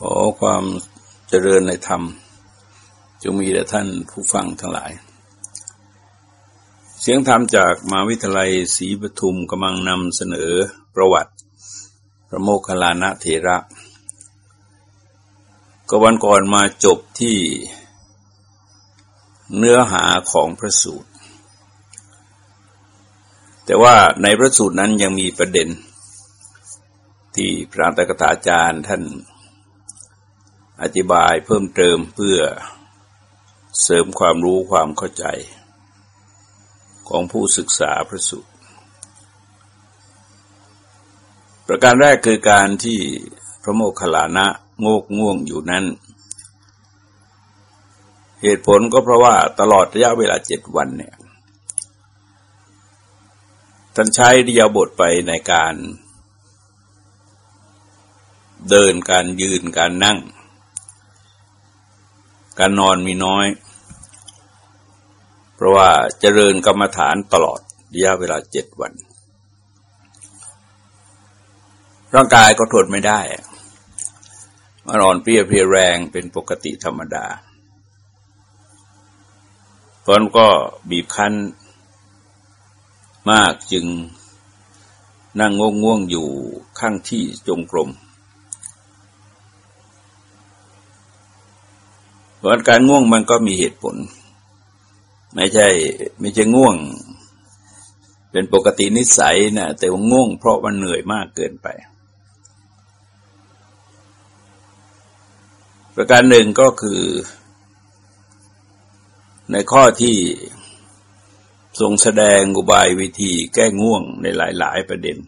ขอความเจริญในธรรม จงมีแด่ท่านผู้ฟังทั้งหลาย เสียงธรรมจากมหาวิทยาลัยศรีปทุมกำลังนำเสนอประวัติ พระโมคคัลลานะเถระก็วันก่อนมาจบที่เนื้อหาของพระสูตร แต่ว่าในพระสูตรนั้นยังมีประเด็น ที่พระตกถาจารย์ท่าน อธิบายเพิ่มเติมเพื่อเสริมความรู้ความเข้าใจ ของผู้ศึกษาพระสูตร ประการแรกคือการที่พระโมคคัลลานะโงกง่วงอยู่นั้น เหตุผลก็เพราะว่าตลอดระยะเวลาเจ็ดวันเนี่ยท่านใช้ดิยาบทไปในการ เดินการยืนการนั่ง การนอนมีน้อย เพราะว่าเจริญกรรมฐานตลอดระยะเวลาเจ็ดวัน ร่างกายก็ทนไม่ได้มันอ่อนเปรี้ยเพรียแรงเป็นปกติธรรมดาเพราะก็บีบคั้นมากจึงนั่งงง่วงอยู่ข้างที่จงกรม ราะการง่วงมันก็มีเหตุผล ไม่ใช่ ไม่ใช่ง่วง เป็นปกตินิสัยนะแต่ว่าง่วงเพราะมันเหนื่อยมากเกินไป ประการหนึ่งก็คือ ในข้อที่ทรงแสดงอุบายวิธีแก้ง่วงในหลาย ๆ ประเด็น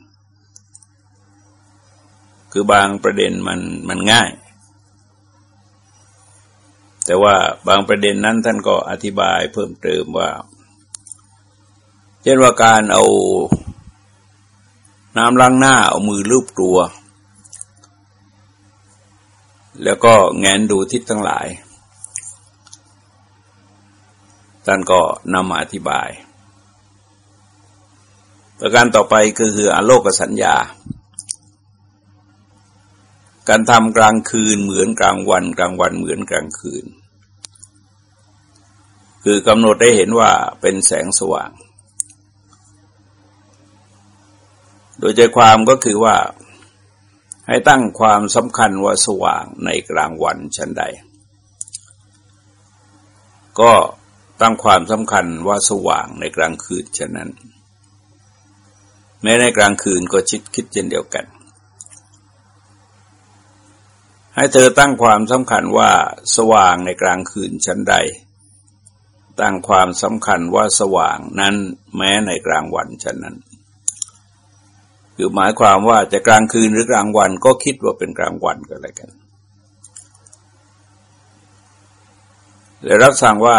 คือบางประเด็นมันมันง่าย แต่ว่าบางประเด็นนั้นท่านก็อธิบายเพิ่มเติมว่า เช่นว่าการเอาน้ำล้างหน้าเอามือลูบตัว แล้วก็แงนดูทิศทั้งหลาย ท่านก็นำมาอธิบาย ประการต่อไปก็คืออโลกสัญญา การทำกลางคืนเหมือนกลางวัน กลางวันเหมือนกลางคืน คือกำหนดได้เห็นว่าเป็นแสงสว่าง โดยใจความก็คือว่าให้ตั้งความสำคัญว่าสว่างในกลางวันชั้นใด ก็ตั้งความสำคัญว่าสว่างในกลางคืนฉะนั้น แม้ในกลางคืนก็ชิดคิดเช่นเดียวกัน ให้เธอตั้งความสำคัญว่าสว่างในกลางคืนชั้นใด ตั้งความสำคัญว่าสว่างนั้นแม้ในกลางวันฉะนั้นคือหมายความว่าจะกลางคืนหรือกลางวันก็คิดว่าเป็นกลางวันก็แล้วกันและรับสั่งว่า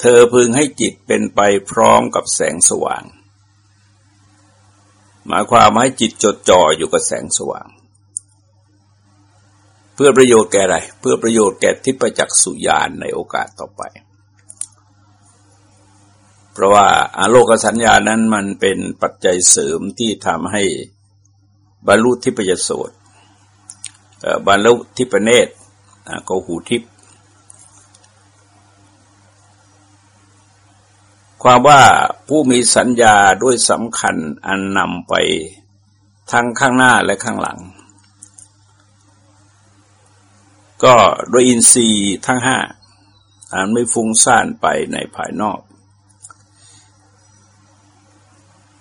เธอพึงให้จิตเป็นไปพร้อมกับแสงสว่าง หมายความให้จิตจดจ่ออยู่กับแสงสว่าง เพื่อประโยชน์แก่อะไร เพื่อประโยชน์แก่ทิพจักสุญานในโอกาสต่อไป เพราะว่าอาโลกสัญญานั้นมันเป็นปัจจัยเสริมที่ทำให้บรรลุทิพยโสตบรรลุทิพเนตรก็หูทิพความว่าผู้มีสัญญาด้วยสำคัญอันนำไปทั้งข้างหน้าและข้างหลัง ก็โดยอินทรีย์ทั้งห้าอันไม่ฟุ้งซ่านไปในภายนอก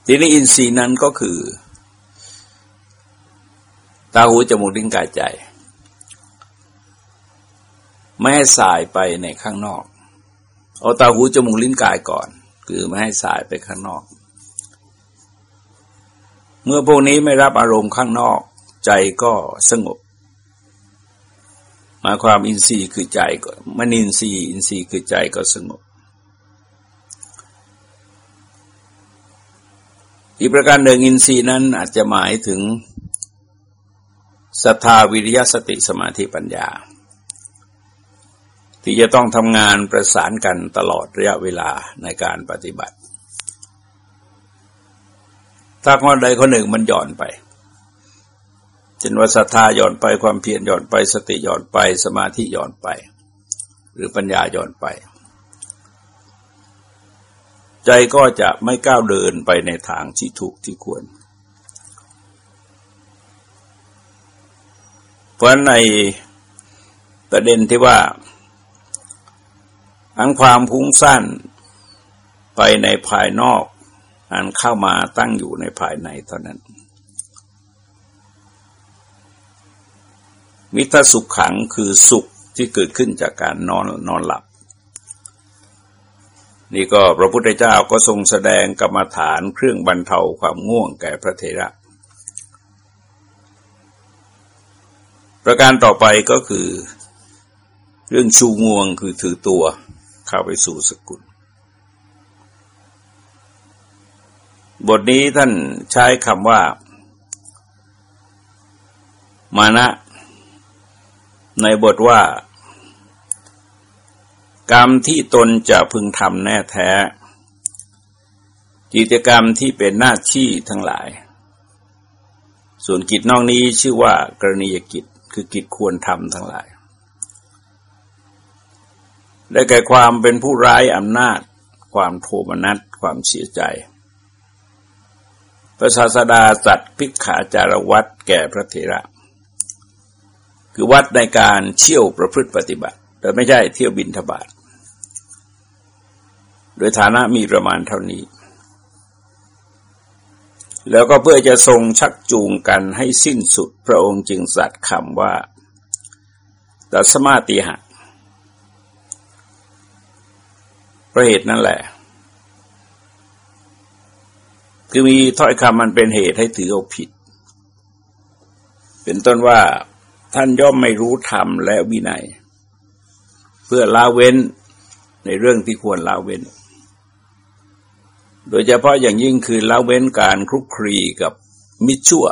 ทีนี้อินทรีย์นั้นก็คือตาหูจมูกลิ้นกายใจ ไม่ให้สายไปในข้างนอก เอาตาหูจมูกลิ้นกายก่อน คือไม่ให้สายไปข้างนอก เมื่อพวกนี้ไม่รับอารมณ์ข้างนอก ใจก็สงบมาความอินทรีย์คือใจก็มันอินทรีย์อินทรีย์คือใจก็สงบ อีกประการหนึ่งอินทรีย์นั้นอาจจะหมายถึงศรัทธาวิริยสติสมาธิปัญญา ที่จะต้องทำงานประสานกันตลอดระยะเวลาในการปฏิบัติ ถ้าคนใดคนหนึ่งมันหย่อนไปเช่นว่าศรัทธาหย่อนไปความเพียรหย่อนไป สติหย่อนไปสมาธิหย่อนไป หรือปัญญาหย่อนไป ใจก็จะไม่ก้าวเดินไปในทางที่ถูกที่ควร เพราะในประเด็นที่ว่าทั้งความพุ่งสั้นไปในภายนอก อันเข้ามาตั้งอยู่ในภายในเท่านั้น มิตรสุขขังคือสุขที่เกิดขึ้นจากการนอนนอนหลับ นี่ก็พระพุทธเจ้าก็ทรงแสดงกรรมฐานเครื่องบรรเทาความง่วงแก่พระเทระ ประการต่อไปก็คือ เรื่องชูงวงคือถือตัวเข้าไปสู่สกุล บทนี้ท่านใช้คำว่า มานะ ในบทว่า กรรมที่ตนจะพึงทำแน่แท้ กิจกรรมที่เป็นหน้าที่ทั้งหลาย ส่วนกิจนอกนี้ชื่อว่ากรณียกิจคือกิจควรทำทั้งหลาย ได้แก่ความเป็นผู้ร้ายอำนาจ ความโทมนัสความเสียใจพระศาสดาจัดพิกขาจารวัดแก่พระเถระ คือวัดในการเชี่ยวประพฤติปฏิบัติ แต่ไม่ใช่เที่ยวบินทบาท โดยฐานะมีประมาณเท่านี้ แล้วก็เพื่อจะทรงชักจูงกันให้สิ้นสุดพระองค์จึงสัตว์คำว่าตัสมาติหะระเหตุนั่นแหละ คือมีถ้อยคำมันเป็นเหตุให้ถือเอาผิด เป็นต้นว่าท่านย่อมไม่รู้ธรรมและวินัย เพื่อละเว้นในเรื่องที่ควรละเว้น โดยเฉพาะอย่างยิ่งคือละเว้นการคลุกคลีกับมิจชั่ว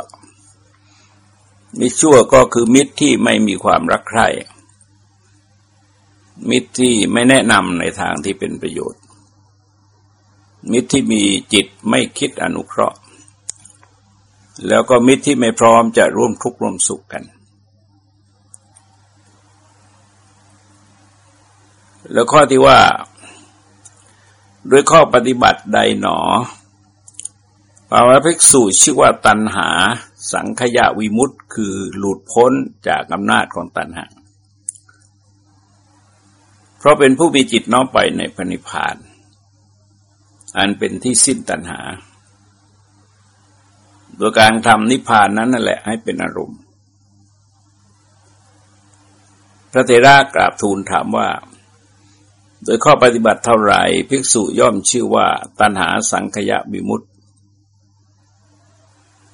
มิจชั่วก็คือมิตรที่ไม่มีความรักใคร่มิตรที่ไม่แนะนำในทางที่เป็นประโยชน์ มิตรที่มีจิตไม่คิดอนุเคราะห์ แล้วก็มิตรที่ไม่พร้อมจะร่วมทุกข์ร่วมสุขกัน แล้วข้อที่ว่า ด้วยข้อปฏิบัติใดหนอภาวะภิกษุชื่อว่าตันหา สังขยาวิมุตต์คือหลุดพ้นจากอำนาจของตันหาราะเป็นผู้มีจิตน้อมไปในพนิพาน อันเป็นที่สิ้นตัณหา โดยการทำนิพพานนั้นนั่นแหละให้เป็นอารมณ์ พระเทระกราบทูลถามว่า โดยข้อปฏิบัติเท่าไรภิกษุย่อมชื่อว่าตัณหาสังขยะบิมุต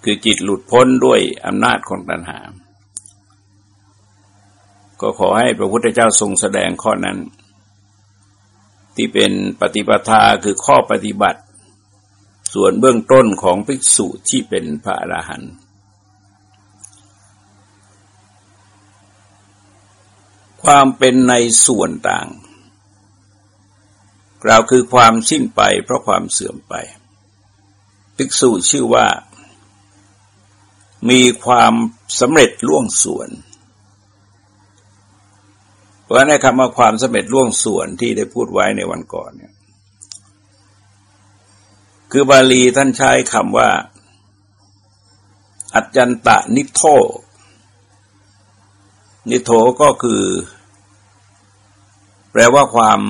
คือจิตหลุดพ้นด้วยอำนาจของตัณหา ก็ขอให้พระพุทธเจ้าทรงแสดงข้อนั้น ที่เป็นปฏิปทาคือข้อปฏิบัติ ส่วนเบื้องต้นของภิกษุที่เป็นพระอรหันต์ความเป็นในส่วนต่าง กล่าวคือความสิ้นไปเพราะความเสื่อมไป ภิกษุชื่อว่า มีความสำเร็จล่วงส่วน เพราะในคำว่าความสำเร็จล่วงส่วนที่ได้พูดไว้ในวันก่อนเนี่ยคือบาลีท่านใช้คำว่า อัจจันตะนิโทนิโทก็คือ แปลว่าความ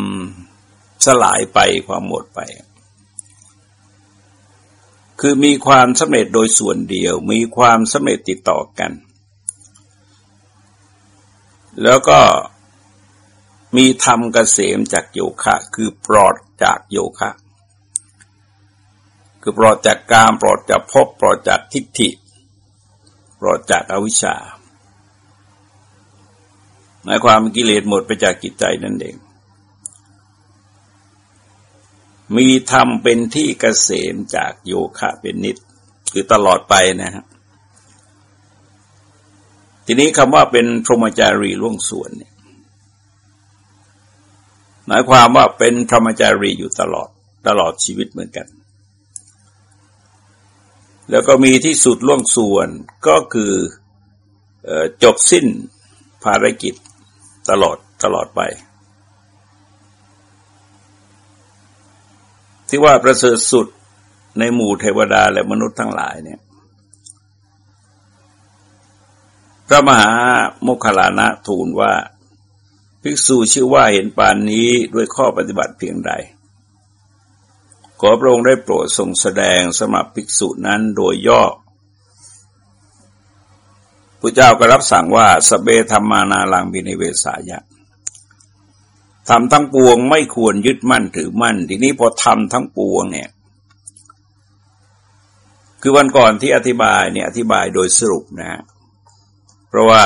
สลายไปความหมดไป คือมีความสำเร็จโดยส่วนเดียว มีความสำเร็จติดต่อกัน แล้วก็มีธรรมเกษมจากโยคะ คือปลอดจากโยคะ คือปลอดจากกามปลอดจากภพปลอดจากทิฏฐิ ปลอดจากอวิชชาหมายความกิเลสหมดไปจากกิจใจนั่นเอง มีธรรมเป็นที่เกษมจากโยคะเป็นนิด คือตลอดไปนะครับทีนี้คำว่าเป็นพรหมจารีล่วงส่วนเนี่ยหมายความว่าเป็นธรรมจารีอยู่ตลอดตลอดชีวิตเหมือนกัน แล้วก็มีที่สุดล่วงส่วนก็คือจบสิ้นภารกิจตลอดตลอดไป ที่ว่าประเสริฐสุดในหมู่เทวดาและมนุษย์ทั้งหลายเนี่ย พระมหาโมคคลานะทูลว่า ภิกษุชื่อว่าเห็นปานนี้ด้วยข้อปฏิบัติเพียงใด ขอพระองค์ได้โปรดทรงแสดงสมับภิกษุนั้นโดยย่อพระเจ้าก็รับสั่งว่าสเบธรรมานาลังบินิเวสายะ ทำทั้งปวงไม่ควรยึดมั่นถือมั่น ทีนี้พอทำทั้งปวงเนี่ย คือวันก่อนที่อธิบายเนี่ยอธิบายโดยสรุปนะเพราะว่า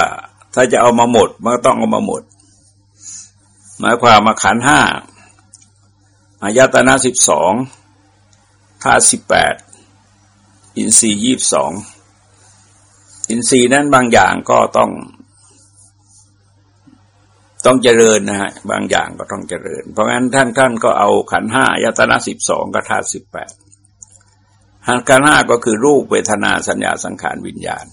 ถ้าจะเอามาหมดมันก็ต้องเอามาหมด หมายความมาขันห้าอายตนะสิบสองธาตุสิบแปดอินทรีย์ยี่สองอินทรีย์นั้นบางอย่างก็ต้อง ต้องเจริญนะฮะบางอย่างก็ต้องเจริญ เพราะงั้นท่านท่านก็เอาขันห้ายตนะสิบสองกระธาสิบแปดขันห้าก็คือรูปเวทนาสัญญาสังขารวิญญาณ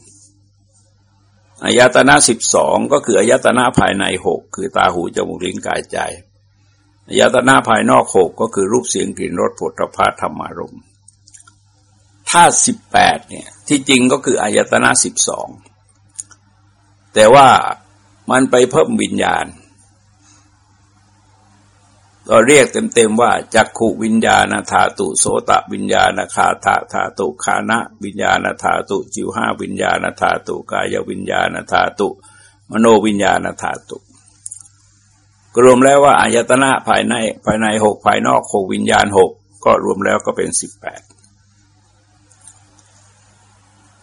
อายตนะสิบสองก็คืออายตนะภายในหกคือตาหูจมูกลิ้นกายใจอายตนะภายนอกหกก็คือรูปเสียงกลิ่นรสผลิภัณฑ์ธรรมารมณ์ธาตุสิบแปดเนี่ยที่จริงก็คืออายตนะสิบสองแต่ว่ามันไปเพิ่มวิญญาณ เราเรียกเต็มๆว่าจักขุวิญญาณธาตุโสตวิญญาณคาธาธาตุคานะวิญญาณธาตุจิวห้าวิญญาณธาตุกายวิญญาณธาตุมโนวิญญาณธาตุรวมแล้วว่าอายตนะภายในภายในหกภายนอกหกวิญญาณหกก็รวมแล้วก็เป็นสิบแปด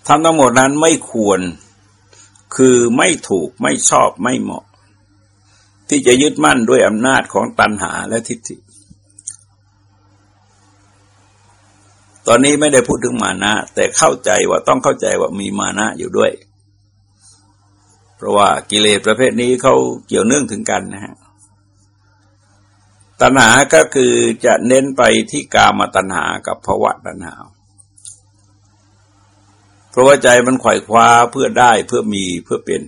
ทำทั้งหมดนั้นไม่ควรคือไม่ถูกไม่ชอบไม่เหมาะ ที่จะยึดมั่นด้วยอำนาจของตัณหาและทิฏฐิ ตอนนี้ไม่ได้พูดถึงมานะ แต่เข้าใจว่าต้องเข้าใจว่ามีมานะอยู่ด้วย เพราะว่ากิเลสประเภทนี้เขาเกี่ยวเนื่องถึงกันนะฮะตัณหาก็คือจะเน้นไปที่กามตัณหากับภวะตัณหา เพราะว่าใจมันไขว่คว้าเพื่อได้เพื่อมีเพื่อเป็น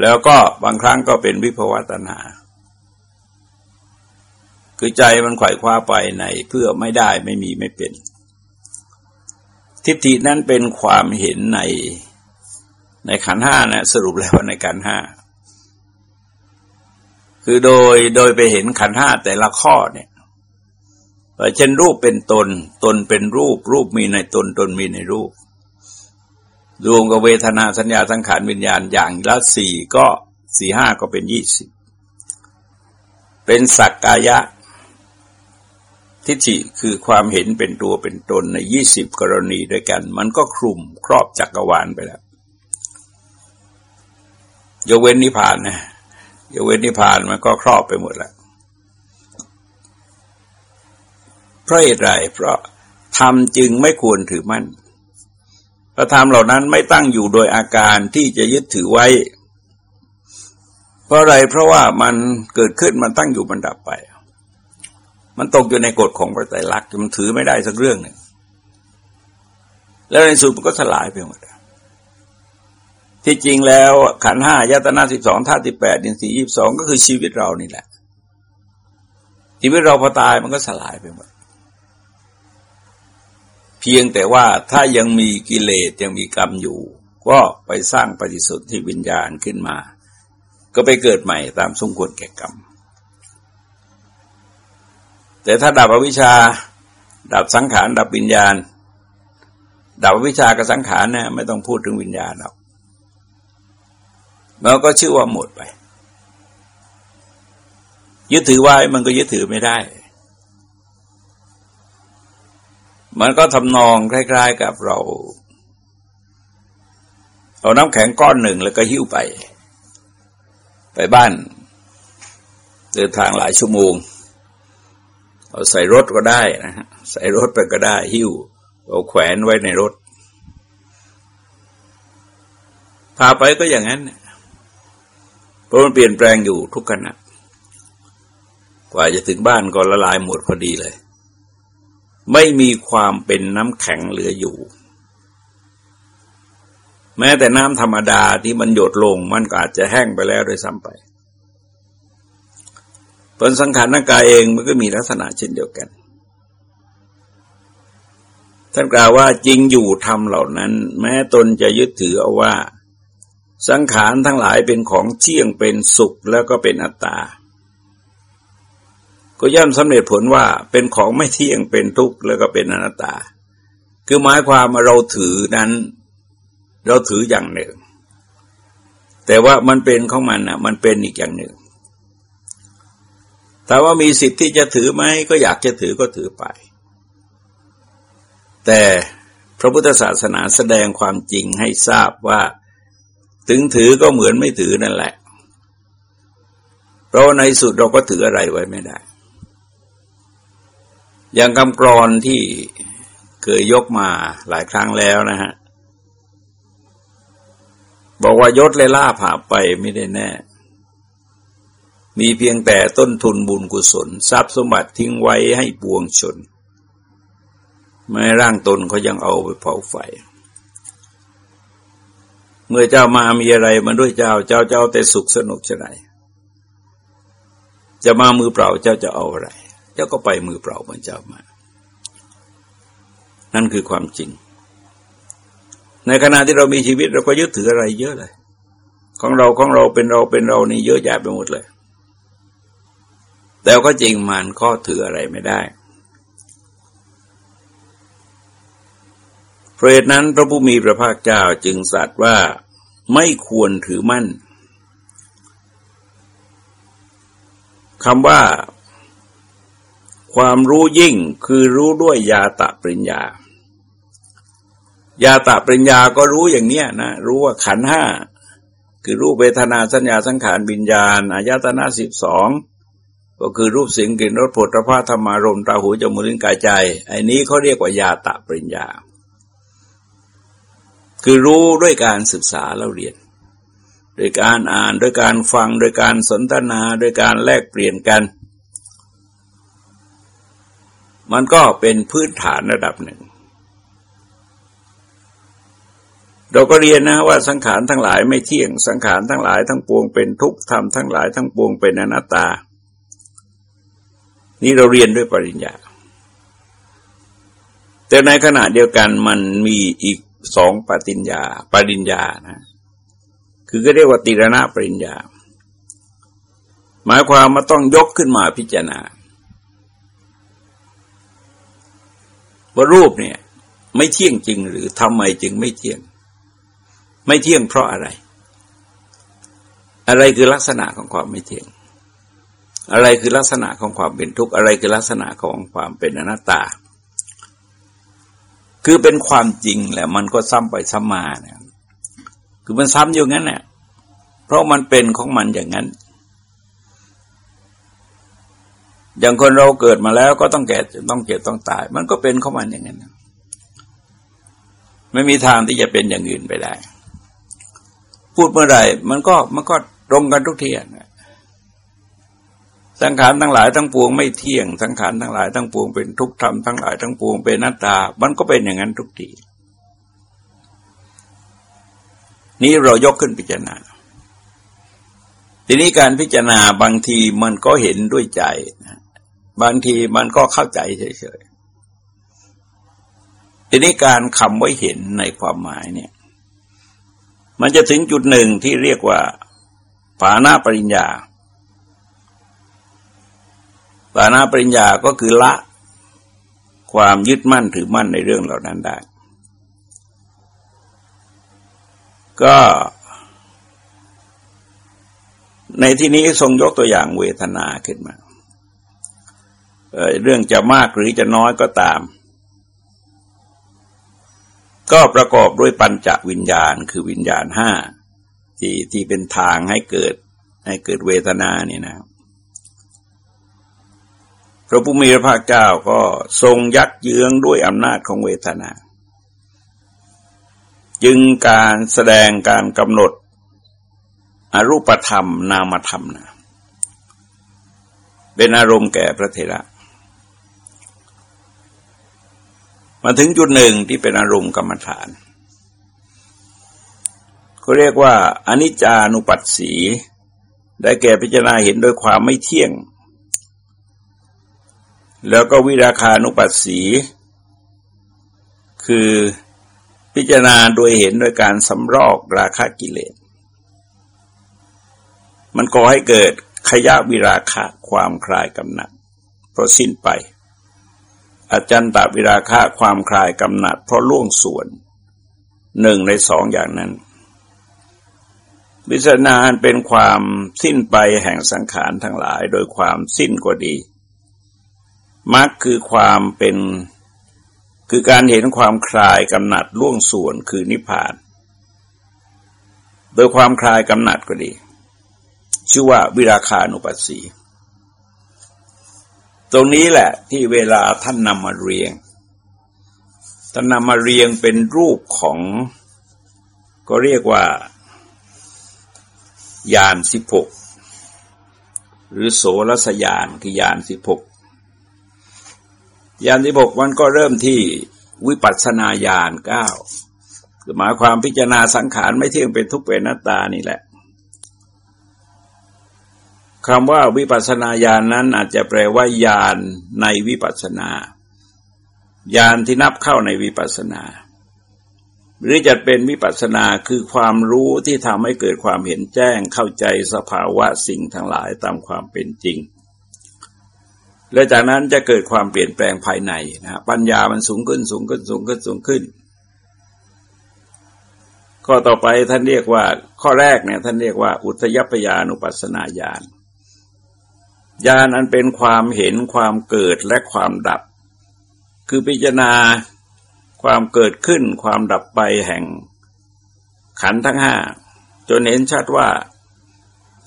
แล้วก็บางครั้งก็เป็นวิภวตนาคือใจมันไขว่คว้าไปในเพื่อไม่ได้ไม่มีไม่เป็น ทิฏฐินั้นเป็นความเห็นในในขันห้านะสรุปแล้วในขันห้าคือโดยโดยไปเห็นขันห้าแต่ละข้อเนี่ยเช่นรูปเป็นตน ตนเป็นรูป รูปมีในตน ตนมีในรูป รวมกับเวทนาสัญญาสังขารวิญญาณอย่างละสี่ก็สี่ห้าก็เป็นยี่สิบเป็นสักกายะ ทิฏฐิคือความเห็นเป็นตัวเป็นตนในยี่สิบกรณีด้วยกัน มันก็คลุมครอบจักรวาลไปแล้วยกเว้นนิพพานนะยกเว้นนิพพานมันก็ครอบไปหมดแล้วเพราะเหตุไรเพราะธรรมจึงไม่ควรถือมั่น พระธรรมเหล่านั้นไม่ตั้งอยู่โดยอาการที่จะยึดถือไว้ เพราะอะไรเพราะว่ามันเกิดขึ้นมันตั้งอยู่มันดับไป มันตกอยู่ในกฎของพระไตรลักษณ์มันถือไม่ได้สักเรื่องหนึ่งแล้วในสุดมันก็สลายไปหมดที่จริงแล้วขันห้ายตนาสิบสองธาตุสิบแปดดินสียี่สองก็คือชีวิตเรานี่แหละชีวิตเราพอตายมันก็สลายไปหมด เพียงแต่ว่าถ้ายังมีกิเลสยังมีกรรมอยู่ ก็ไปสร้างปฏิสุทธิวิญญาณขึ้นมา ก็ไปเกิดใหม่ตามสมควรแก่กรรม แต่ถ้าดับอวิชชา ดับสังขารดับวิญญาณ ดับวิชากับสังขารเนี่ยไม่ต้องพูดถึงวิญญาณหรอกมันก็ชื่อว่าหมดไป ยึดถือไว้มันก็ยึดถือไม่ได้ มันก็ทำนองคล้ายๆกับเรา เอาน้ำแข็งก้อนหนึ่งแล้วก็หิ้วไป ไปบ้านเดินทางหลายชั่วโมงเอาใส่รถก็ได้นะฮะใส่รถไปก็ได้ หิ้วเอาแขวนไว้ในรถ พาไปก็อย่างนั้นเพราะมันเปลี่ยนแปลงอยู่ทุกขณะกว่าจะถึงบ้านก็ละลายหมดพอดีเลย ไม่มีความเป็นน้ำแข็งเหลืออยู่ แม้แต่น้ำธรรมดาที่มันหยดลงมันก็อาจจะแห้งไปแล้วโดยซ้ำไปผลสังขารร่างกายเองมันก็มีลักษณะเช่นเดียวกัน ท่านกล่าวว่าจริงอยู่ทำเหล่านั้น แม้ตนจะยึดถือเอาว่า สังขารทั้งหลายเป็นของเที่ยงเป็นสุขแล้วก็เป็นอัตตา ก็ย่อมสำเร็จผลว่าเป็นของไม่เที่ยงเป็นทุกข์แล้วก็เป็นอนัตตา คือหมายความว่าเราถือนั้น เราถืออย่างหนึ่ง แต่ว่ามันเป็นของมันอะ มันเป็นอีกอย่างหนึ่งถามว่ามีสิทธิ์ที่จะถือไหมก็อยากจะถือก็ถือไป แต่พระพุทธศาสนาแสดงความจริงให้ทราบว่าถึงถือก็เหมือนไม่ถือนั่นแหละ เพราะในสุดเราก็ถืออะไรไว้ไม่ได้ อย่างคำกรอนที่เคยยกมาหลายครั้งแล้วนะฮะ บอกว่ายศเลยล่าผ่าไปไม่ได้แน่ มีเพียงแต่ต้นทุนบุญกุศล ทรัพย์สมบัติทิ้งไว้ให้ปวงชน ไม่ร่างตนเขายังเอาไปเผาไฟ เมื่อเจ้ามามีอะไรมาด้วยเจ้า เจ้าเจ้าแต่สุขสนุกจะไหนจะมามือเปล่าเจ้าจะเอาอะไร เจ้าก็ไปมือเปล่าเหมือนเจ้ามา นั่นคือความจริง ในขณะที่เรามีชีวิตเราก็ยึดถืออะไรเยอะเลย ของเราของเราเป็นเราเป็นเรานี่เยอะแยะไปหมดเลย แต่ก็จริงมันก็ถืออะไรไม่ได้เพราะนั้นพระผู้มีพระภาคเจ้าจึงสัตว์ว่าไม่ควรถือมั่นคำว่า ความรู้ยิ่งคือรู้ด้วยยาตะปริญญา ยาตะปริญญาก็รู้อย่างเนี้ยนะ รู้ว่าขันห้าคือรูปเวทนาสัญญาสังขารบิญญาณอายตนะสิบสองก็คือรูปสียงกลิ่นรสผลพระธรรมารมตาหูจมูกลิ้นกายใจไอ้นี้เขาเรียกว่ายาตะปริญญา คือรู้ด้วยการศึกษาเราเรียนโดยการอ่านโดยการฟังโดยการสนทนาโดยการแลกเปลี่ยนกัน มันก็เป็นพื้นฐานระดับหนึ่ง เราก็เรียนนะว่าสังขารทั้งหลายไม่เที่ยง สังขารทั้งหลายทั้งปวงเป็นทุกข์ธรรมทั้งหลายทั้งปวงเป็นอนัตตา นี่เราเรียนด้วยปริญญา แต่ในขณะเดียวกันมันมีอีกสองปฏิญญา ปริญญานะ คือก็เรียกว่าติรณะปริญญา หมายความมาต้องยกขึ้นมาพิจารณา ว่ารูปเนี่ย ไม่เที่ยงจริงหรือทำไมจึงไม่เที่ยง ไม่เที่ยงเพราะอะไร อะไรคือลักษณะของความไม่เที่ยง อะไรคือลักษณะของความเป็นทุกข์อะไรคือลักษณะของความเป็นอนัตตา คือเป็นความจริงแหละ มันก็ซ้ำไปซ้ำมาเนี่ยคือมันซ้ำอยู่งั้นเนี่ยเพราะมันเป็นของมันอย่างนั้น อย่างคนเราเกิดมาแล้วก็ต้องแก่ต้องเก็บต้องตาย มันก็เป็นเของมันอย่างนั้นไม่มีทางที่จะเป็นอย่างอื่นไปได้ พูดเมื่อไหร่ มันก็มันก็ตรงกันทุกทีนสังขารทั้งหลายทั้งปวงไม่เที่ยง สังขารทั้งหลายทั้งปวงเป็นทุกธรรมทั้งหลายทั้งปวงเป็นนัตตา มันก็เป็นอย่างนั้นทุกที นี้เรายกขึ้นพิจารณา ทีนี้การพิจารณาบางทีมันก็เห็นด้วยใจนะ บางทีมันก็เข้าใจเฉยๆ ทีนี้การคำไว้เห็นในความหมายเนี่ย มันจะถึงจุดหนึ่งที่เรียกว่าปานาปริญญาปานาปริญญาก็คือละความยึดมั่นถือมั่นในเรื่องเหล่านั้นได้ ก็ในที่นี้ทรงยกตัวอย่างเวทนาขึ้นมา เรื่องจะมากหรือจะน้อยก็ตาม ก็ประกอบด้วยปัญจวิญญาณคือวิญญาณห้าที่ที่เป็นทางให้เกิดให้เกิดเวทนาเนี่ยนะพระผู้มีพระภาคเจ้าก็ทรงยักเยื้องด้วยอำนาจของเวทนา จึงการแสดงการกำหนด อรูปธรรมนามธรรมนะเป็นอารมณ์แก่พระเถระ มาถึงจุดหนึ่งที่เป็นอารมณ์กรรมฐานเขาเรียกว่าอนิจจานุปัสสี ได้แก่พิจารณาเห็นโดยความไม่เที่ยง แล้วก็วิราคานุปัสสี คือพิจารณาโดยเห็นโดยการสำรอกราคะกิเลส มันก่อให้เกิดขยะวิราคะความคลายกำหนัดเพราะสิ้นไป อาจันตวิราคะความคลายกำหนัดเพราะล่วงส่วนหนึ่งในสองอย่างนั้น วิสนาเป็นความสิ้นไปแห่งสังขารทั้งหลายโดยความสิ้นก็ดีมรรคคือความเป็นคือการเห็นความคลายกำหนัดล่วงส่วนคือนิพพาน โดยความคลายกำหนัดก็ดี ชื่อว่าวิราคานุปัสสี ตรงนี้แหละ ที่เวลาท่านนำมาเรียง ท่านนำมาเรียงเป็นรูปของ ก็เรียกว่ายานสิบหกหรือโสรสยานคือยานสิบหกยานสิบหกมันก็เริ่มที่วิปัสสนาญาณเก้าหมายความพิจารณาสังขารไม่เที่ยงเป็นทุกข์เป็นนัตตานี่แหละ คำว่าวิปัสนาญาณนนั้นอาจจะแปลว่าญาณในวิปัสนาญาณที่นับเข้าในวิปัสนา หรือจะเป็นวิปัสนาคือความรู้ที่ทำให้เกิดความเห็นแจ้งเข้าใจสภาวะสิ่งทั้งหลายตามความเป็นจริง และจากนั้นจะเกิดความเปลี่ยนแปลงภายในนะปัญญามันสูงขึ้นสูงขึ้นสูงขึ้นสูงขึ้นข้อต่อไปท่านเรียกว่าข้อแรกเนี่ยท่านเรียกว่า อุทยพยานุปัสนาญาณ ญาณอันเป็นความเห็นความเกิดและความดับ คือพิจารณาความเกิดขึ้นความดับไปแห่ง ขันทั้งห้าจนเห็นชัดว่า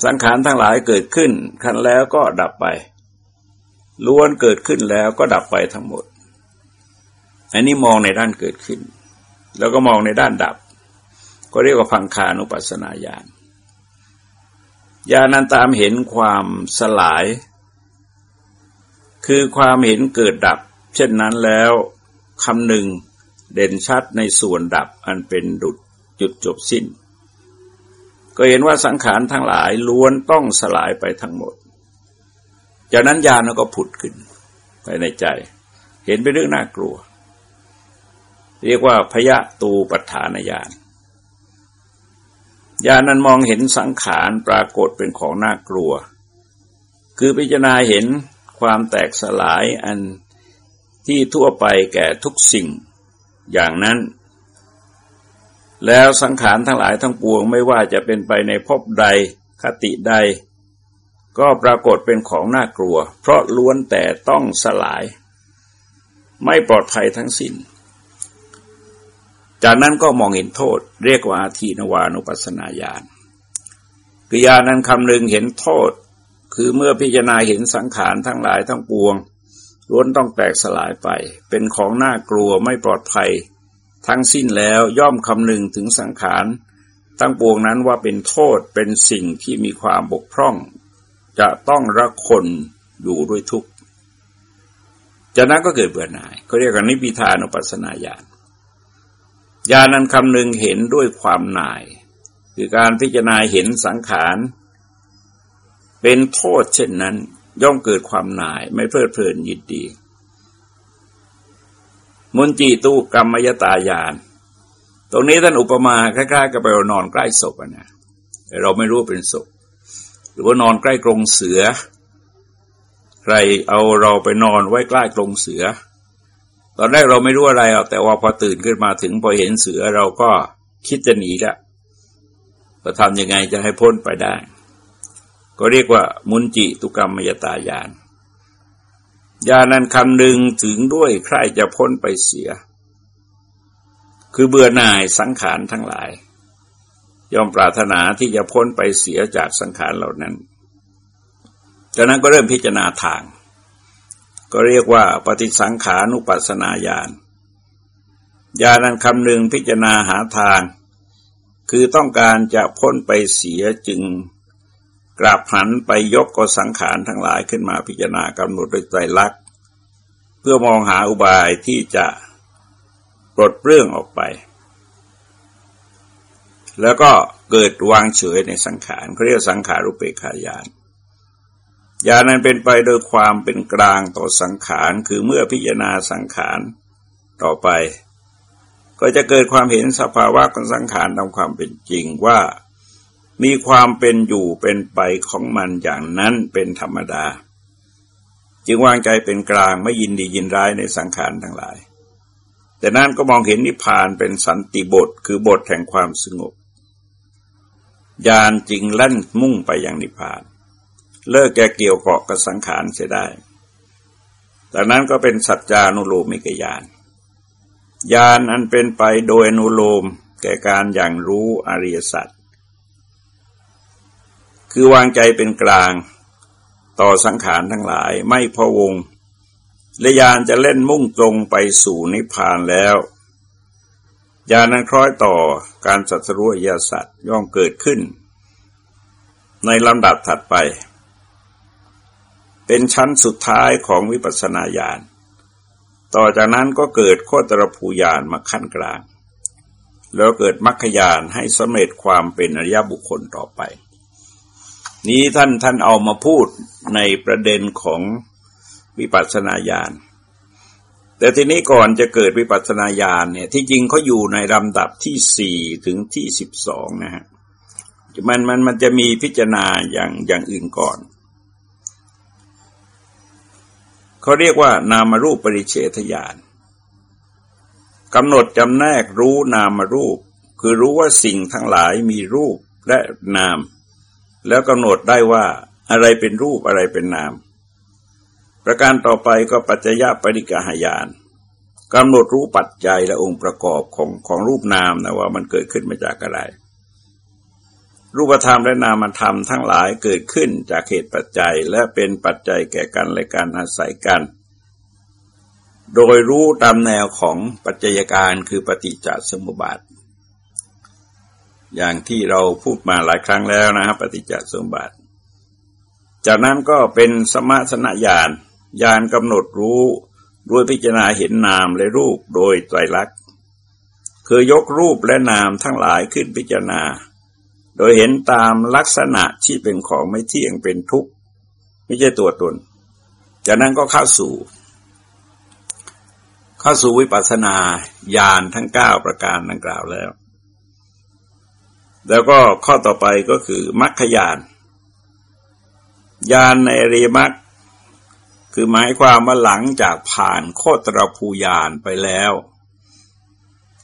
สังขารทั้งหลายเกิดขึ้นขันแล้วก็ดับไป ล้วนเกิดขึ้นแล้วก็ดับไปทั้งหมด อันนี้มองในด้านเกิดขึ้น แล้วก็มองในด้านดับ ก็เรียกว่าพังคานุปัสสนาญาณ ญาณันตามเห็นความสลาย คือความเห็นเกิดดับ เช่นนั้นแล้วคำหนึ่งเด่นชัดในส่วนดับอันเป็นดุจจุดจบสิ้น ก็เห็นว่าสังขารทั้งหลายล้วนต้องสลายไปทั้งหมด จากนั้นญาณก็ผุดขึ้นไปในใจ เห็นเป็นเรื่องน่ากลัว เรียกว่าพยะตูปัฏฐานญาณ ญาณนั้นมองเห็นสังขารปรากฏเป็นของน่ากลัว คือพิจารณาเห็นความแตกสลายอันที่ทั่วไปแก่ทุกสิ่งอย่างนั้น แล้วสังขารทั้งหลายทั้งปวงไม่ว่าจะเป็นไปในภพใดคติใด ก็ปรากฏเป็นของน่ากลัว เพราะล้วนแต่ต้องสลาย ไม่ปลอดภัยทั้งสิ้น จากนั้นก็มองเห็นโทษ เรียกว่าอาทีนวานุปัสนาญาณกิยานั้นคำนึงเห็นโทษ คือเมื่อพิจารณาเห็นสังขารทั้งหลายทั้งปวงล้วนต้องแตกสลายไป เป็นของน่ากลัวไม่ปลอดภัย ทั้งสิ้นแล้วย่อมคำนึงถึงสังขารทั้งปวงนั้นว่าเป็นโทษเป็นสิ่งที่มีความบกพร่อง จะต้องรักคนอยู่ด้วยทุกข์จากนั้นก็เกิดเบื่อหน่ายเขาเรียกกันนิพิทานุปัสนาญาณ ญาณนั้นคำหนึ่งเห็นด้วยความหน่าย คือการพิจารณาเห็นสังขาร เป็นโทษเช่นนั้น ย่อมเกิดความหน่ายไม่เพลิดเพลินยินดี มุนจีตู้กรรมยตายานตรงนี้ท่านอุปมาคล้ายๆกับไปนอนใกล้ศพนะเราไม่รู้เป็นศพหรือว่านอนใกล้กรงเสือ ใครเอาเราไปนอนไว้ใกล้กรงเสือ ตอนแรกเราไม่รู้อะไรแต่ว่าพอตื่นขึ้นมาถึงพอเห็นเสือเราก็คิดจะหนีล้วจะทำยังไงจะให้พ้นไปได้ ก็เรียกว่ามุนจิตุกรรมมยตายานญาณนั้นคำหนึ่งถึงด้วยใครจะพ้นไปเสีย คือเบื่อหน่ายสังขารทั้งหลาย ยอมปรารถนาที่จะพ้นไปเสียจากสังขารเหล่านั้นจากนั้นก็เริ่มพิจารณาทาง ก็เรียกว่าปฏิสังขานุปัสนาญาณญาณนั้นคำหนึ่งพิจารณาหาทาง คือต้องการจะพ้นไปเสียจึงกราบหันไปยกกสังขารทั้งหลายขึ้นมาพิจารณากำหนดโดยใจลัก เพื่อมองหาอุบายที่จะปลดเปลื้องออกไป แล้วก็เกิดวางเฉยในสังขารเขาเรียกสังขารุเปขายาน ญาณนั้นเป็นไปโดยความเป็นกลางต่อสังขาร คือเมื่อพิจารณาสังขารต่อไป ก็จะเกิดความเห็นสภาวะของสังขารตามความเป็นจริงว่ามีความเป็นอยู่เป็นไปของมันอย่างนั้นเป็นธรรมดา จึงวางใจเป็นกลางไม่ยินดียินร้ายในสังขารทั้งหลาย แต่นั่นก็มองเห็นนิพพานเป็นสันติบทคือบทแห่งความสงบญาณจริงลั่นมุ่งไปยังนิพพาน เลิกแกเกี่ยวเกาะกับสังขารเสียได้แต่นั้นก็เป็นสัจจานุโลมิกญาณญาณอันเป็นไปโดยอนุโลมแก่การอย่างรู้อริยสัจคือวางใจเป็นกลางต่อสังขารทั้งหลายไม่พะวง และยานจะเล่นมุ่งตรงไปสู่นิพพานแล้วยานั้นคล้อยต่อการสัตรู้ยาสัตว์ย่อมเกิดขึ้น ในลำดับถัดไป เป็นชั้นสุดท้ายของวิปัสสนาญาณ ต่อจากนั้นก็เกิดโคตรภูญาณมาขั้นกลาง แล้วเกิดมรรคญาณให้สำเร็จความเป็นอริยบุคคลต่อไป นี้ท่านท่านเอามาพูดในประเด็นของวิปัสสนาญาณ แต่ทีนี้ก่อนจะเกิดวิปัสสนาญาณเนี่ย ที่จริงเขาอยู่ในลำดับที่สี่ถึงที่สิบสองนะฮะมันมันมันจะมีพิจารณาอย่างอย่างอื่นก่อน เขาเรียกว่านามรูปปริเฉทญาณกำหนดจำแนกรู้นามรูป คือรู้ว่าสิ่งทั้งหลายมีรูปและนาม แล้วกำหนดได้ว่าอะไรเป็นรูปอะไรเป็นนาม ประการต่อไปก็ปัจจยปริกหายานกำหนดรู้ปัจจัยและองค์ประกอบของของรูปนามนะว่ามันเกิดขึ้นมาจากอะไร รูปธรรมและนามธรรมทั้งหลายเกิดขึ้นจากเหตุปัจจัยและเป็นปัจจัยแก่กันและการอาศัยกัน โดยรู้ตามแนวของปัจจัยการคือปฏิจจสมุปบาท อย่างที่เราพูดมาหลายครั้งแล้วนะครับปฏิจจสมุปบัติจากนั้นก็เป็นสมสนญาณญาณกำหนดรู้ด้วยพิจารณาเห็นนามและรูปโดยไตรลักษณ์คือยกรูปและนามทั้งหลายขึ้นพิจารณา โดยเห็นตามลักษณะที่เป็นของไม่เที่ยงเป็นทุกข์ ไม่ใช่ตัวตน จากนั้นก็เข้าสู่ เข้าสู่วิปัสสนาญาณทั้งเก้าประการดังกล่าวแล้ว แล้วก็ข้อต่อไปก็คือมรรคยานยานในเรีมักคือหมายความว่าหลังจากผ่านโคตรภูยานไปแล้ว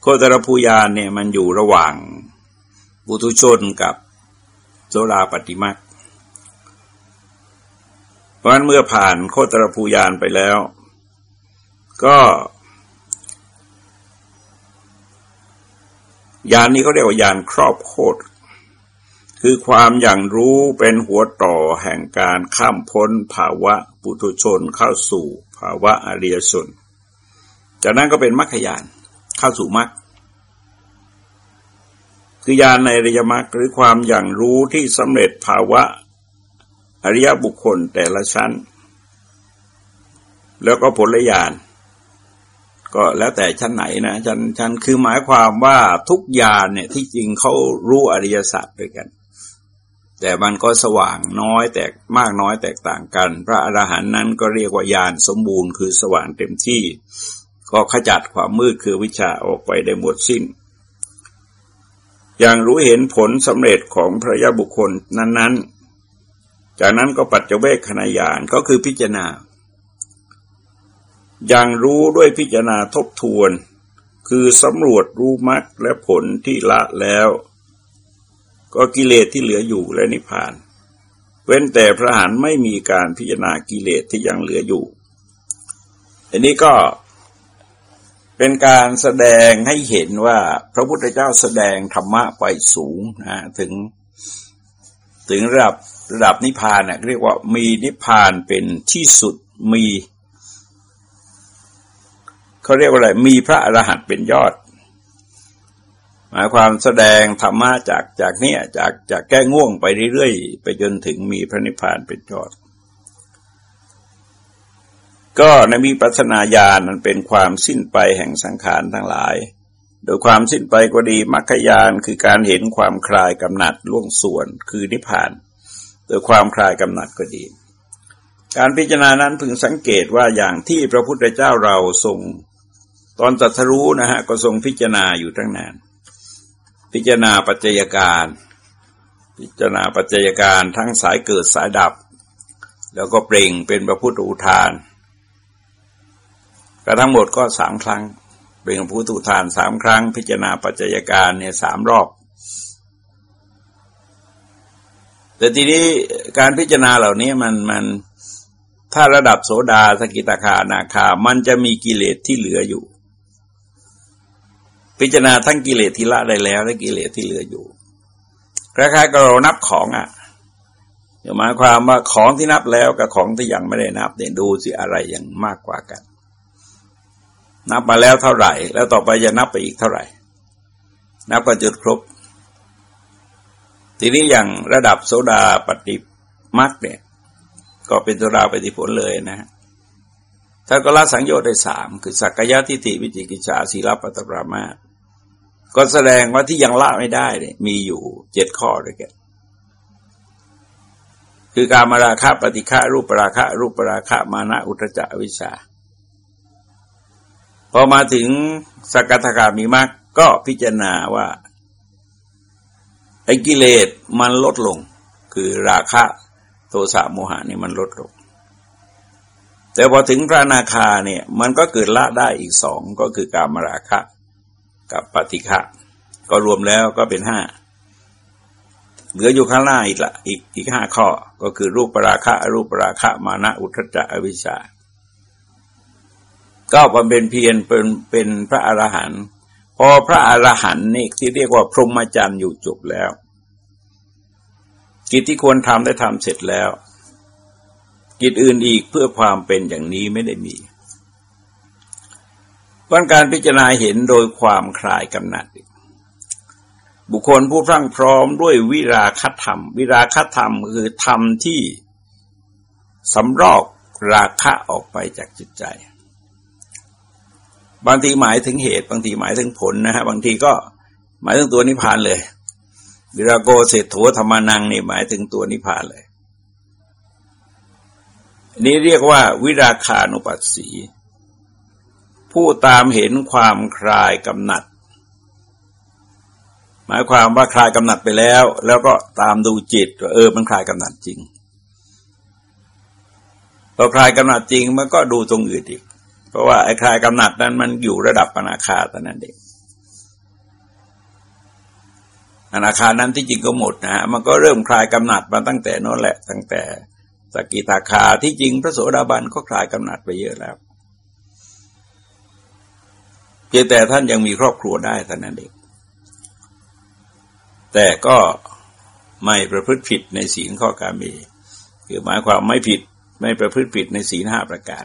โคตรภูยานเนี่ยมันอยู่ระหว่าง บุตุชนกับโซลาปฏิมักเพราะนั้นเมื่อผ่านโคตรภูยานไปแล้ว ก็ยานนี้เขาเรียกว่ายานครอบโคตรคือความอย่างรู้เป็นหัวต่อแห่งการข้ามพ้นภาวะปุถุชนเข้าสู่ภาวะอริยชน จากนั้นก็เป็นมรรคยานเข้าสู่มรรค คือยานในอริยมรรคหรือความอย่างรู้ที่สำเร็จภาวะอริยบุคคลแต่ละชั้น แล้วก็ผลญาณก็แล้วแต่ชั้นไหนนะชั้นชั้นคือหมายความว่าทุกญาณเนี่ยที่จริงเขารู้อริยสัจด้วยกัน แต่มันก็สว่างน้อยแตกมากน้อยแตกต่างกัน พระอรหันต์นั้นก็เรียกว่าญาณสมบูรณ์คือสว่างเต็มที่ ก็ขจัดความมืดคือวิชาออกไปได้หมดสิ้น อย่างรู้เห็นผลสำเร็จของพระยาบุคคลนั้น ๆ จากนั้นก็ปัจเจเวคขณะญาณก็คือพิจารณา อย่างรู้ด้วยพิจารณาทบทวน คือสำรวจรู้มรรคและผลที่ละแล้ว ก็กิเลสที่เหลืออยู่และนิพพาน เว้นแต่พระหานไม่มีการพิจารณากิเลสที่ยังเหลืออยู่ อันนี้ก็ เป็นการแสดงให้เห็นว่าพระพุทธเจ้าแสดงธรรมะไปสูงนะถึง ถึงระดับระดับนิพพานนะเรียกว่ามีนิพพานเป็นที่สุดมีเขาเรียกว่าอะไรมีพระอรหันต์เป็นยอด หมายความแสดงธรรมะจากจากเนี้ยจากจากแก้ง่วงไปเรื่อยๆ ไปจนถึงมีพระนิพพานเป็นยอด ก็ในมีปัสนาญาณมันเป็นความสิ้นไปแห่งสังขารทั้งหลาย โดยความสิ้นไปก็ดีมรรคยานคือการเห็นความคลายกำหนัดล่วงส่วนคือนิพพาน โดยความคลายกำหนัดก็ดี การพิจารณานั้นพึงสังเกตว่าอย่างที่พระพุทธเจ้าเราทรงตอนตรัสรู้นะฮะก็ทรงพิจารณาอยู่ตั้งนาน พิจารณาปัจจัยการ พิจารณาปัจจัยการทั้งสายเกิดสายดับ แล้วก็เปล่งเป็นพระพุทธอุทาน ก็ทั้งหมดก็สามครั้ง เป็นพระพุทธอุทานสามครั้ง พิจารณาปัจจัยการเนี่ยสามรอบ แต่ทีนี้การพิจารณาเหล่านี้มันมันถ้าระดับโสดาสกิตาคานาคา มันจะมีกิเลสที่เหลืออยู่ พิจารณาทั้งกิเลสที่ละได้แล้วและกิเลสที่เหลืออยู่คล้ายๆกับเรานับของอะหมายความว่าของที่นับแล้วกับของที่ยังไม่ได้นับเนี่ยดูสิอะไรยังมากกว่ากัน นับมาแล้วเท่าไหร่ แล้วต่อไปจะนับไปอีกเท่าไหร่ นับก็จุดครบ ทีนี้อย่างระดับโสดาปฏิมักเนี่ย ก็เป็นโสดาปฏิผลเลยนะฮะถ้านก็ละสังโยชน์ได้สามคือสักกายทิฏฐิวิจิกิจฉาศีลปัตตปรามาก็แสดงว่าที่ยังละไม่ได้เนี่ยมีอยู่เจ็ดข้อด้วยกันคือการมาราคะปฏิฆะรูปราคะ รูปราคะ มานะอุตจาวิชา พอมาถึงสกทากามีมากก็พิจารณาว่าไอ้กิเลสมันลดลง คือราคะโทสะโมหะนี่มันลดลง แต่พอถึงพระนาคาเนี่ยมันก็เกิดละได้อีกสองก็คือการมาราคะกับปฏิฆะก็รวมแล้วก็เป็นห้าเหลืออยู่ข้างหน้าอีกละอีกอีกห้าข้อ ก็คือรูปราคะ รูปปราคะ มานะอุทจจะอวิชชา ก็บำเพ็ญเพียรเป็นเป็นพระอรหันต์พอพระอรหันต์นี่ที่เรียกว่าพรหมจรรย์อยู่จบแล้ว กิจที่ควรทำได้ทำเสร็จแล้ว กิจอื่นอีกเพื่อความเป็นอย่างนี้ไม่ได้มีวันการพิจารณาเห็นโดยความคลายกำหนัด บุคคลผู้พรั่งพร้อมด้วยวิราคธรรม วิราคธรรมคือธรรมที่สำรอกราคะออกไปจากจิตใจ บางทีหมายถึงเหตุ บางทีหมายถึงผลนะฮะบางทีก็หมายถึงตัวนิพพานเลยวิราโกเศรษฐธรรมานังนี่หมายถึงตัวนิพพานเลย นี้เรียกว่า วิราคานุปัสสี ผู้ตามเห็นความคลายกำหนัด หมายความว่าคลายกำหนัดไปแล้ว แล้วก็ตามดูจิตว่าเออมันคลายกำหนัดจริงพอคลายกำหนัดจริงมันก็ดูตรงอื่นอีก เพราะว่าไอ้คลายกำหนัดนั้นมันอยู่ระดับอนาคาตอนนั้นเองอนาคานั้นที่จริงก็หมดนะฮะมันก็เริ่มคลายกำหนัดมาตั้งแต่นั่นแหละ ตั้งแต่สกิตาคาที่จริงพระโสดาบันก็คลายกำหนัดไปเยอะแล้วเพียงแต่ท่านยังมีครอบครัวได้ท่านั้นเองแต่ก็ไม่ประพฤติผิดในศีลข้อการมีคือหมายความไม่ผิดไม่ประพฤติผิดในศีลห้าประการ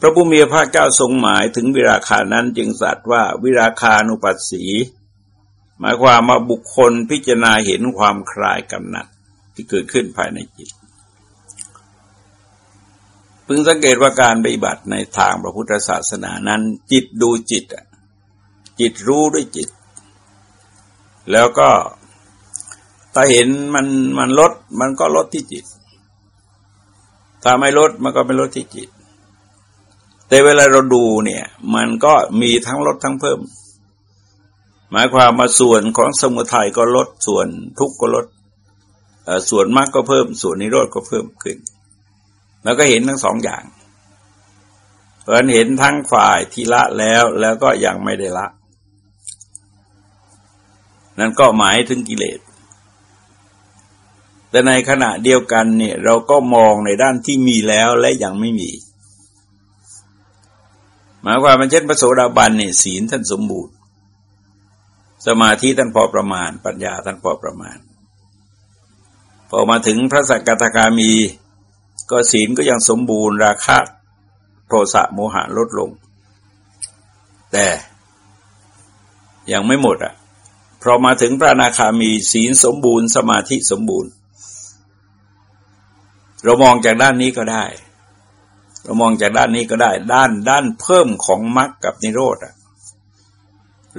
พระผู้มีพระเจ้าทรงหมายถึงวิราคานั้นจึงสัตว์ว่าวิราคานุปัสสี หมายความว่าบุคคลพิจารณาเห็นความคลายกำหนัดที่เกิดขึ้นภายในจิต พึงสังเกตว่าการปฏิบัติในทางพระพุทธศาสนานั้น จิตดูจิตจิตรู้ด้วยจิต แล้วก็ถ้าเห็นมันมันลดมันก็ลดที่จิต ถ้าไม่ลดมันก็ไม่ลดที่จิต แต่เวลาเราดูเนี่ย มันก็มีทั้งลดทั้งเพิ่ม หมายความมาส่วนของสมุทัยก็ลดส่วนทุกข์ก็ลดส่วนมากก็เพิ่ม ส่วนนิโรธก็เพิ่มขึ้น แล้วก็เห็นทั้งสองอย่างเพราะเห็นทั้งฝ่ายที่ละแล้วแล้วก็ยังไม่ได้ละ นั่นก็หมายถึงกิเลสแต่ในขณะเดียวกันเนี่ย เราก็มองในด้านที่มีแล้วและยังไม่มี หมายความมันเช่นพระโสดาบันเนี่ยศีลท่านสมบูรณ์ สมาธิท่านพอประมาณ ปัญญาท่านพอประมาณ พอมาถึงพระสักกตามี ก็ศีลก็ยังสมบูรณ์ ราคะโทสะโมหะลดลง แต่ยังไม่หมดอะพอมาถึงพระนาคามีศีลสมบูรณ์ สมาธิสมบูรณ์ เรามองจากด้านนี้ก็ได้ เรามองจากด้านนี้ก็ได้ ด้านด้านเพิ่มของมรรคกับนิโรธอะ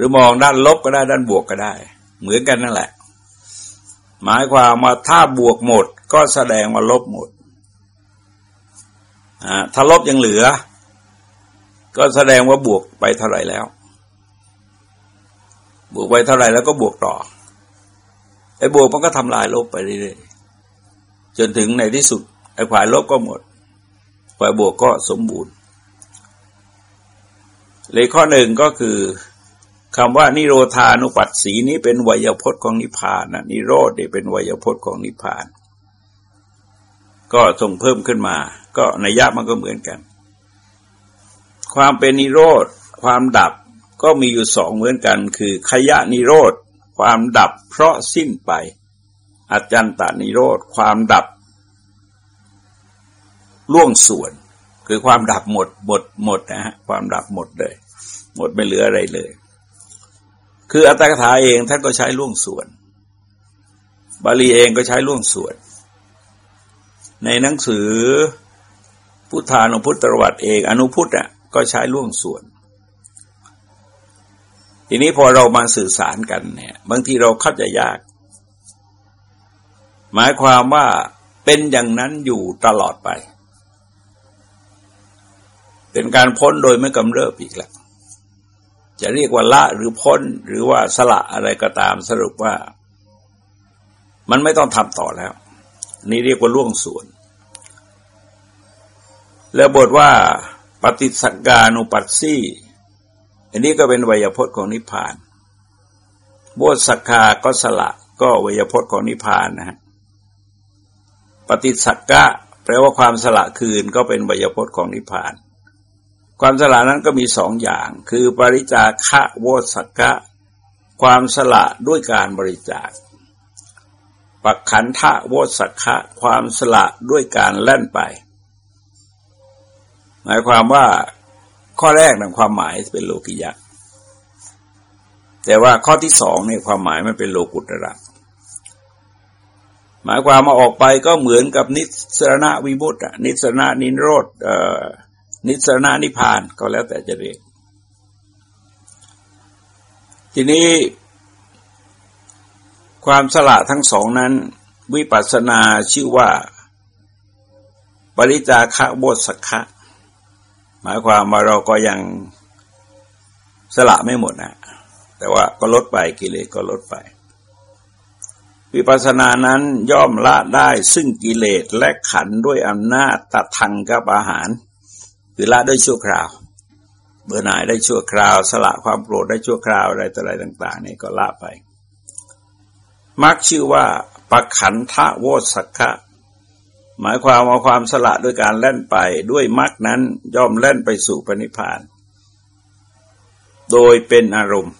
รือมองด้านลบก็ได้ด้านบวกก็ได้ เหมือนกันนั่นแหละ หมายความว่าถ้าบวกหมด ก็แสดงว่าลบหมดถ้าลบยังเหลือ ก็แสดงว่าบวกไปเท่าไหร่แล้ว บวกไปเท่าไหร่แล้วก็บวกต่อไอ้บวกมันก็ทำลายลบไปเรื่อยๆจนถึงในที่สุดไอ้ฝ่ายลบก็หมด ฝ่ายบวกก็สมบูรณ์เลยข้อหนึ่งก็คือคำว่านิโรธานุปัสสีนี้เป็นวยพจน์ของนิพพานนะนิโรธเนี่เป็นวยพจน์ของนิพพาน ก็ส่งเพิ่มขึ้นมา ก็ในยะมันก็เหมือนกัน ความเป็นนิโรธความดับก็มีอยู่สองเหมือนกัน คือขยะนิโรธความดับเพราะสิ้นไป อาจารย์ตานิโรธความดับ ล่วงส่วน คือความดับหมดหมดหมดนะฮะความดับหมดเลย หมดไม่เหลืออะไรเลย คืออัตถกถาเองท่านก็ใช้ล่วงส่วน บาลีเองก็ใช้ล่วงส่วน ในหนังสือพุทธานุพุทธประวัติเองอนุพุทธอะก็ใช้ล่วงส่วน ทีนี้พอเรามาสื่อสารกันเนี่ย บางทีเราเข้าใจยาก หมายความว่าเป็นอย่างนั้นอยู่ตลอดไป เป็นการพ้นโดยไม่กำเริบอีกแล้วจะเรียกว่าละหรือพ้นหรือว่าสละอะไรก็ตามสรุปว่า มันไม่ต้องทำต่อแล้ว นี่เรียกว่าล่วงส่วน แล้วบทว่าปฏิสักกานุปัสสีอันนี้ก็เป็นวยพจน์ของนิพพานบทสักคาก็สละ ก็วยพจน์ของนิพพานนะฮะปฏิสักกะแปลว่าความสละคืนก็เป็นวยพจน์ของนิพพาน ความสละนั้นก็มีสองอย่าง คือปริจาคะโวสักะ ความสละด้วยการบริจาคปักขันทะโวสักะ ความสละด้วยการแล่นไป หมายความว่าข้อแรกนั้นความหมายเป็นโลกิยะแต่ว่าข้อที่สองเนี่ยความหมายมันเป็นโลกุตระหมายความมาออกไปก็เหมือนกับนิสรณวิมุตตินิสรณนิโรธ นิสนานิพานก็แล้วแต่จะเรียก ทีนี้ความสละทั้งสองนั้น วิปัสสนาชื่อว่า ปริจาคะโบสคะหมายความว่าเราก็ยังสละไม่หมดนะแต่ว่าก็ลดไปกิเลสก็ลดไป วิปัสสนานั้นย่อมละได้ซึ่งกิเลสและขันด้วยอำนาจตัดทังกับอาหาร คือละได้ชั่วคราว เบื่อหน่ายได้ชั่วคราว สละความโกรธได้ชั่วคราวอะไรต่ออะไรต่าง ๆ นี่ก็ละไป มักชื่อว่าปักขันทะโวสักขะหมายความว่าความสละด้วยการเล่นไปด้วยมักนั้นย่อมเล่นไปสู่ปณิพาน โดยเป็นอารมณ์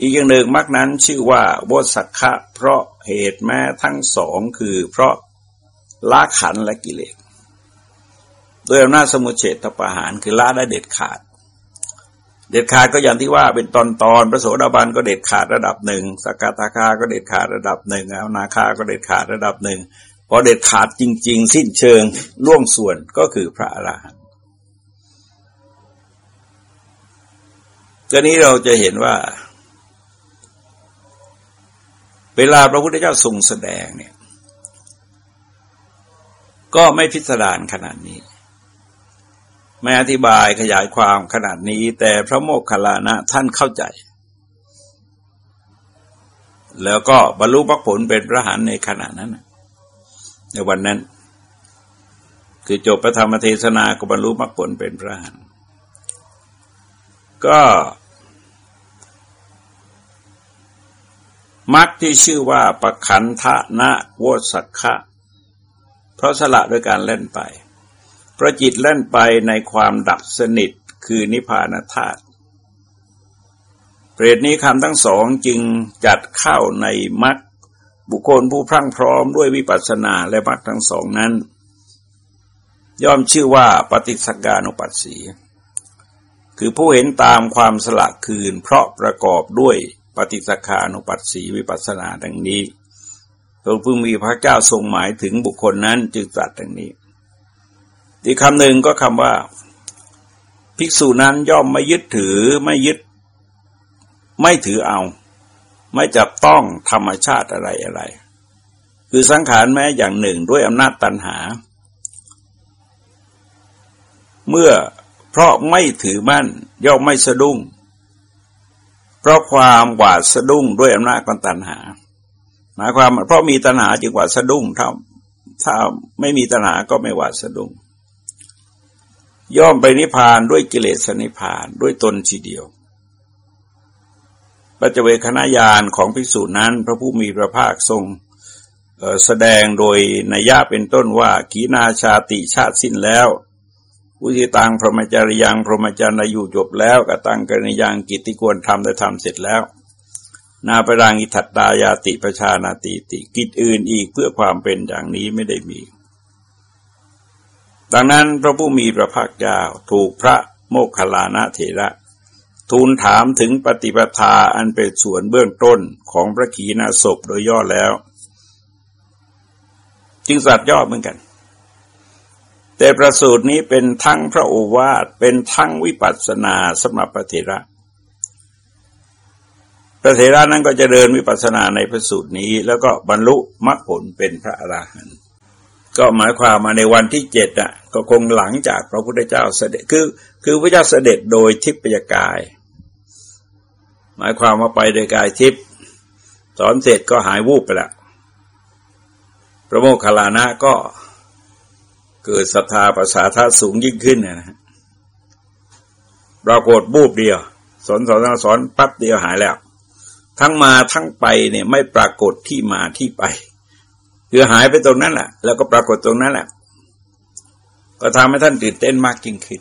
อีกอย่างหนึ่งมักนั้นชื่อว่าโวสักขะเพราะเหตุแม้ทั้งสองคือเพราะละขันและกิเลส โดยอำนาจสมุเฉตประหารคือละได้เด็ดขาด เด็ดขาดก็อย่างที่ว่าเป็นตอนตอนพระโสดาบันก็เด็ดขาดระดับหนึ่งสกทาคาก็เด็ดขาดระดับหนึ่งอนาคาก็เด็ดขาดระดับหนึ่งพอเด็ดขาดจริง ๆ สิ้นเชิงล่วงส่วนก็คือพระอรหันต์ก็นี้เราจะเห็นว่า เวลาพระพุทธเจ้าทรงแสดงเนี่ย ก็ไม่พิสดารขนาดนี้ ไม่อธิบายขยายความขนาดนี้ แต่พระโมคคัลลานะท่านเข้าใจ แล้วก็บรรลุมรรคผลเป็นพระหันในขณะนั้น ในวันนั้น คือจบพระธรรมเทศนาก็บรรลุมรรคผลเป็นพระหันก็มรรคที่ชื่อว่าปะขันทะนะโวสักขะเพราะสละโดยการเล่นไป พระจิตเล่นไปในความดับสนิทคือนิพพานธาตุเปรตนี้คำทั้งสองจึงจัดเข้าในมัดบุคคลผู้พรั่งพร้อมด้วยวิปัสสนาและมัดทั้งสองนั้น ย่อมชื่อว่าปฏิสักกานุปัสสี คือผู้เห็นตามความสละคืน เพราะประกอบด้วยปฏิสักขานุปัสสีวิปัสสนาดังนี้พระพุทธมีพระเจ้าทรงหมายถึงบุคคลนั้นจึงตรัสดังนี้ อีกคำหนึ่งก็คำว่า ภิกษุนั้นย่อมไม่ยึดถือไม่ยึด ไม่ถือเอา ไม่จับต้องธรรมชาติอะไรอะไร คือสังขารแม้อย่างหนึ่งด้วยอำนาจตันหา เมื่อเพราะไม่ถือมั่น ย่อมไม่สะดุ้ง เพราะความหวาดสะดุ้งด้วยอำนาจของตันหา หมายความเพราะมีตัณหาจึงหวาดสะดุ้งถ้าถ้าไม่มีตัณหาก็ไม่หวาดสะดุ้ง ย่อมไปนิพพานด้วยกิเลสนิพพานด้วยตนทีเดียว ปัจเวคณะยานของภิกษุนั้น พระผู้มีพระภาคทรงแสดงโดยนัยยะเป็นต้นว่าขีนาชาติชาติสิ้นแล้วอุทิตังพรหมจริยังพรหมจารีอยู่จบแล้วกตังกรณียังกิจที่ควรทำได้ทำเสร็จแล้ว นาปรังอิทัตตายาติประชานาติติกิจอื่นอีกเพื่อความเป็นอย่างนี้ไม่ได้มี ดังนั้นพระผู้มีพระภาคเจ้าถูกพระโมคคัลลานะเถระ ทูลถามถึงปฏิปทาอันเป็นส่วนเบื้องต้นของพระขีณาสพโดยย่อแล้ว จึงสัตว์ย่อเหมือนกัน แต่ประสูตรนี้เป็นทั้งพระโอวาทเป็นทั้งวิปัสสนาสมปฏิระพระเถระนั้นก็จะเดินวิปัสสนาในพระสูตรนี้ แล้วก็บรรลุมรรคผลเป็นพระอราหันต์ ก็หมายความมาในวันที่เจ็ดอะ ก็คงหลังจากพระพุทธเจ้าเสด็จคือ คือพระเจ้าเสด็จโดยทิพยกาย หมายความว่าไปโดยกายทิพย์สอนเสร็จก็หายวูบไปล้วพระโมคคัลลานะก็เกิดศรัทธาภาษาท่าสูงยิ่งขึ้นนะฮะปรากฏบูบเดียวสอนสอนสอนปั๊บเดียวหายแล้ว ทั้งมาทั้งไปเนี่ยไม่ปรากฏที่มาที่ไป คือหายไปตรงนั้นแหละแล้วก็ปรากฏตรงนั้นแหละก็ทำให้ท่านตื่นเต้นมากยิ่งขึ้น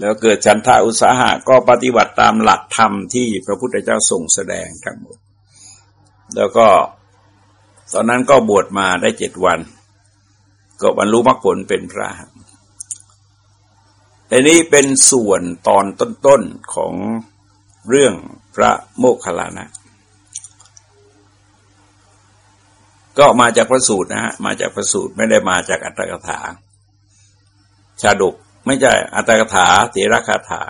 แล้วเกิดฉันทาอุตสาหะก็ปฏิบัติตามหลักธรรมที่พระพุทธเจ้าส่งแสดงทั้งหมด แล้วก็ตอนนั้นก็บวชมาได้เจ็ดวัน ก็บรรลุมรรคผลเป็นพระอันนี้เป็นส่วนตอนต้นๆของเรื่องพระโมคคัลลานะ ก็มาจากพระสูตรนะฮะมาจากพระสูตรไม่ได้มาจากอัตถกถา ชาดกไม่ใช่อัตถกถาเถระคาถา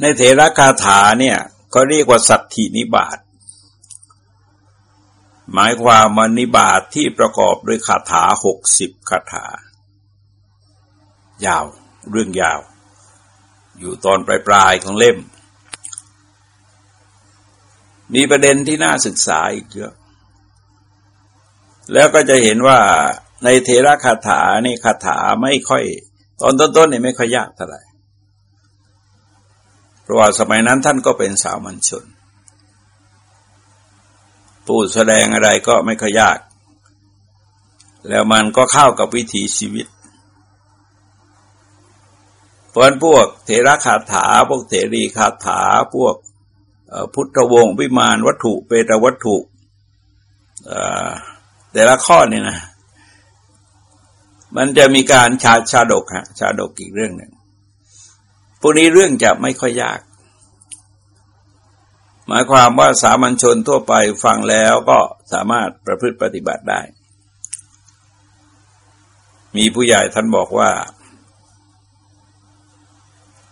ในเถระคาถาเนี่ยก็เรียกว่าสัตถินิบาตหมายความมานิบาตทที่ประกอบด้วยคาถาหกสิบคาถา ยาวเรื่องยาว อยู่ตอนปลายๆของเล่ม มีประเด็นที่น่าศึกษาอีกเยอะ แล้วก็จะเห็นว่าในเทระคาถานี่คาถาไม่ค่อย ตอนต้นๆนี่ไม่ค่อยยากเท่าไหร่เพราะว่าสมัยนั้นท่านก็เป็นสาวมัญชนพูดแสดงอะไรก็ไม่ค่อยยาก แล้วมันก็เข้ากับวิถีชีวิตเพราะพวกเทระคาถา พวกเถรีคาถาพวกพุทธวงศ์วิมานวัตถุเปตวัตถุ แต่ละข้อเนี่ยนะ มันจะมีการชาชาดกฮะชาดกอีกเรื่องหนึ่งพวกนี้เรื่องจะไม่ค่อยยาก หมายความว่าสามัญชนทั่วไปฟังแล้วก็สามารถประพฤติปฏิบัติได้ มีผู้ใหญ่ท่านบอกว่า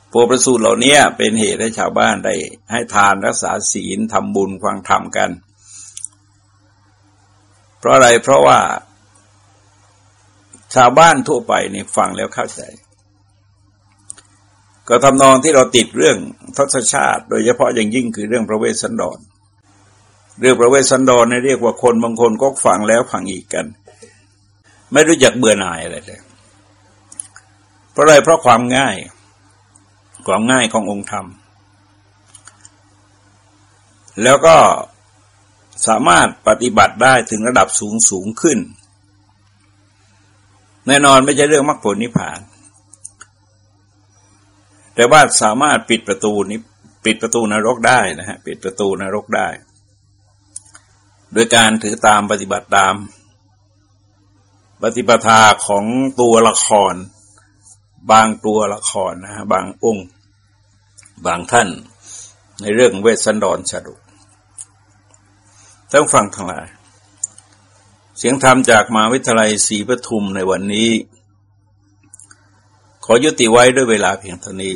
โปรประสูตรเหล่านี้เป็นเหตุให้ชาวบ้านได้ ให้ทานรักษาศีลทำบุญฟังธรรมกันเราะอะไรเพราะว่า ชาวบ้านทั่วไปนี่ฟังแล้วเข้าใจ ก็ทำนองที่เราติดเรื่องทศชาติ โดยเฉพาะอย่างยิ่งคือเรื่องพระเวสสันดรเรื่องพระเวสสันดรเนี่ยเรียกว่าคนบางคนก็ฟังแล้วฟังอีกกัน ไม่รู้จักเบื่อหน่ายอะไรเลยเพราะอะไรเพราะความง่าย ความง่ายขององค์ธรรม แล้วก็ สามารถปฏิบัติได้ถึงระดับสูงสูงขึ้น แน่นอนไม่ใช่เรื่องมรรคผลนิพพาน แต่ว่าสามารถปิดประตูนี้ปิดประตูนรกได้นะฮะปิดประตูนรกได้ โดยการถือตามปฏิบัติตาม ปฏิปทาของตัวละคร บางตัวละครนะฮะบางองค์ บางท่านในเรื่องเวสสันดรชาดุ ท่านฟังทั้งหลาย เสียงธรรมจากมาวิทยาลัยศรีปทุมในวันนี้ ขอยุติไว้ด้วยเวลาเพียงเท่านี้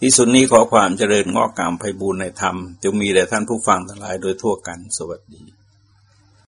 ที่สุดนี้ขอความเจริญงอกงามไพบูรณในธรรมจะมีแด่ท่านผู้ฟังทั้งหลายโดยทั่วกัน สวัสดี